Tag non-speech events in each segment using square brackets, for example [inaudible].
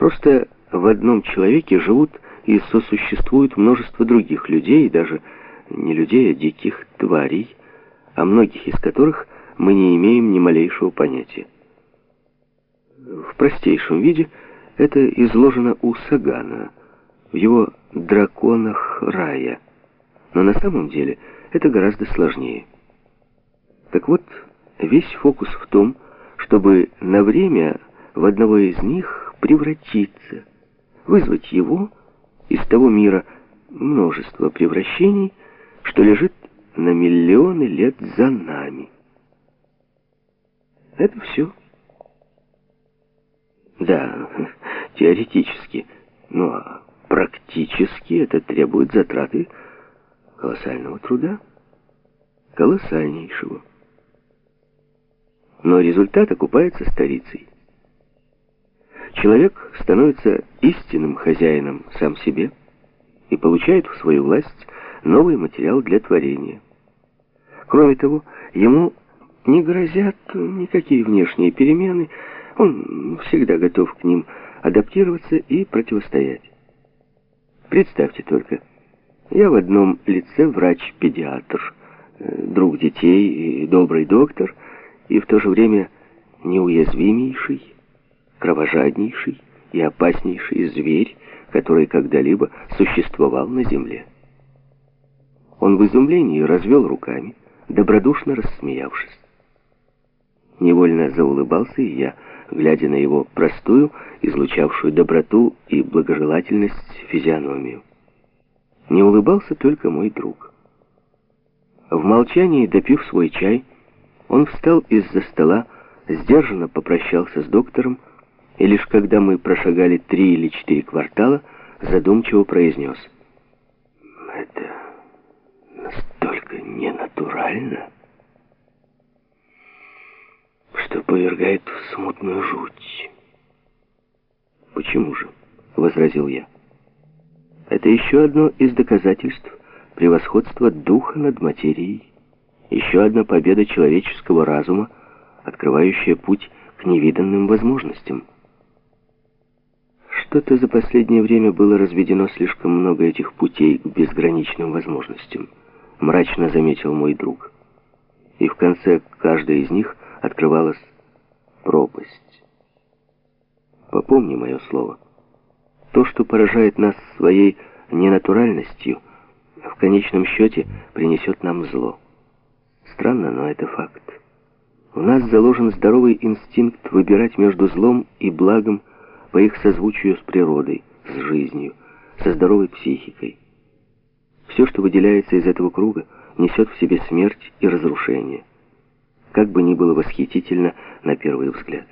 Просто в одном человеке живут и сосуществует множество других людей, даже не людей, а диких тварей, о многих из которых мы не имеем ни малейшего понятия. В простейшем виде это изложено у Сагана, в его «Драконах рая», но на самом деле это гораздо сложнее. Так вот, весь фокус в том, чтобы на время в одного из них превратиться, вызвать его из того мира множество превращений, что лежит на миллионы лет за нами. Это все. Да, [laughs] теоретически, но практически это требует затраты колоссального труда, колоссальнейшего. Но результат окупается старицей. Человек становится истинным хозяином сам себе и получает в свою власть новый материал для творения. Кроме того, ему не грозят никакие внешние перемены, он всегда готов к ним адаптироваться и противостоять. Представьте только, я в одном лице врач-педиатр, э, друг детей и добрый доктор, и в то же время неуязвимейший, кровожаднейший и опаснейший зверь, который когда-либо существовал на земле. Он в изумлении развел руками, добродушно рассмеявшись. Невольно заулыбался и я, глядя на его простую, излучавшую доброту и благожелательность физиономию. Не улыбался только мой друг. В молчании, допив свой чай, он встал из-за стола, сдержанно попрощался с доктором, и лишь когда мы прошагали три или четыре квартала, задумчиво произнес. «Это настолько ненатурально, что повергает в смутную жуть». «Почему же?» — возразил я. «Это еще одно из доказательств превосходства духа над материей, еще одна победа человеческого разума, открывающая путь к невиданным возможностям». Что-то за последнее время было разведено слишком много этих путей к безграничным возможностям, мрачно заметил мой друг. И в конце каждой из них открывалась пропасть. Попомни мое слово. То, что поражает нас своей ненатуральностью, в конечном счете принесет нам зло. Странно, но это факт. У нас заложен здоровый инстинкт выбирать между злом и благом, по их созвучию с природой, с жизнью, со здоровой психикой. Все, что выделяется из этого круга, несет в себе смерть и разрушение. Как бы ни было восхитительно на первый взгляд.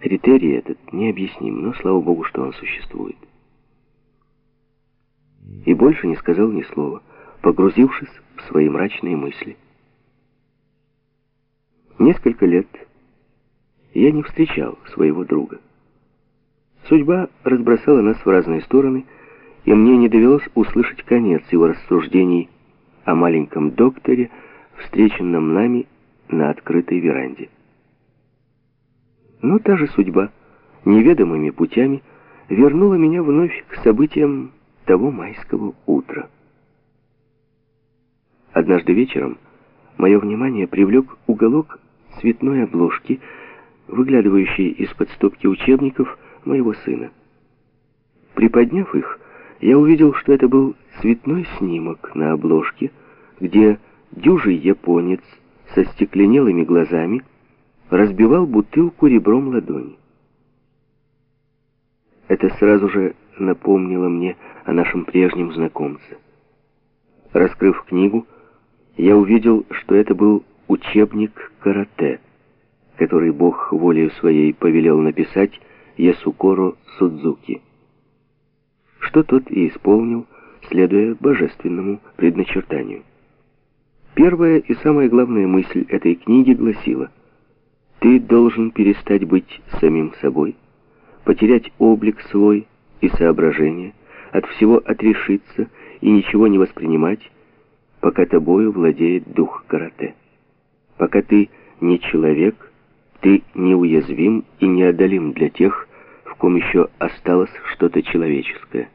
Критерий этот необъясним, но слава богу, что он существует. И больше не сказал ни слова, погрузившись в свои мрачные мысли. Несколько лет я не встречал своего друга. Судьба разбросала нас в разные стороны, и мне не довелось услышать конец его рассуждений о маленьком докторе, встреченном нами на открытой веранде. Но та же судьба, неведомыми путями, вернула меня вновь к событиям того майского утра. Однажды вечером мое внимание привлек уголок цветной обложки, выглядывающий из-под стопки учебников, моего сына. Приподняв их, я увидел, что это был цветной снимок на обложке, где дюжий японец со стекленелыми глазами разбивал бутылку ребром ладони. Это сразу же напомнило мне о нашем прежнем знакомце. Раскрыв книгу, я увидел, что это был учебник карате, который Бог волею своей повелел написать Ясукоро Судзуки. Что тот и исполнил, следуя божественному предначертанию. Первая и самая главная мысль этой книги гласила «Ты должен перестать быть самим собой, потерять облик свой и соображение, от всего отрешиться и ничего не воспринимать, пока тобою владеет дух карате. Пока ты не человек, неуязвим и неодолим для тех, в ком еще осталось что-то человеческое.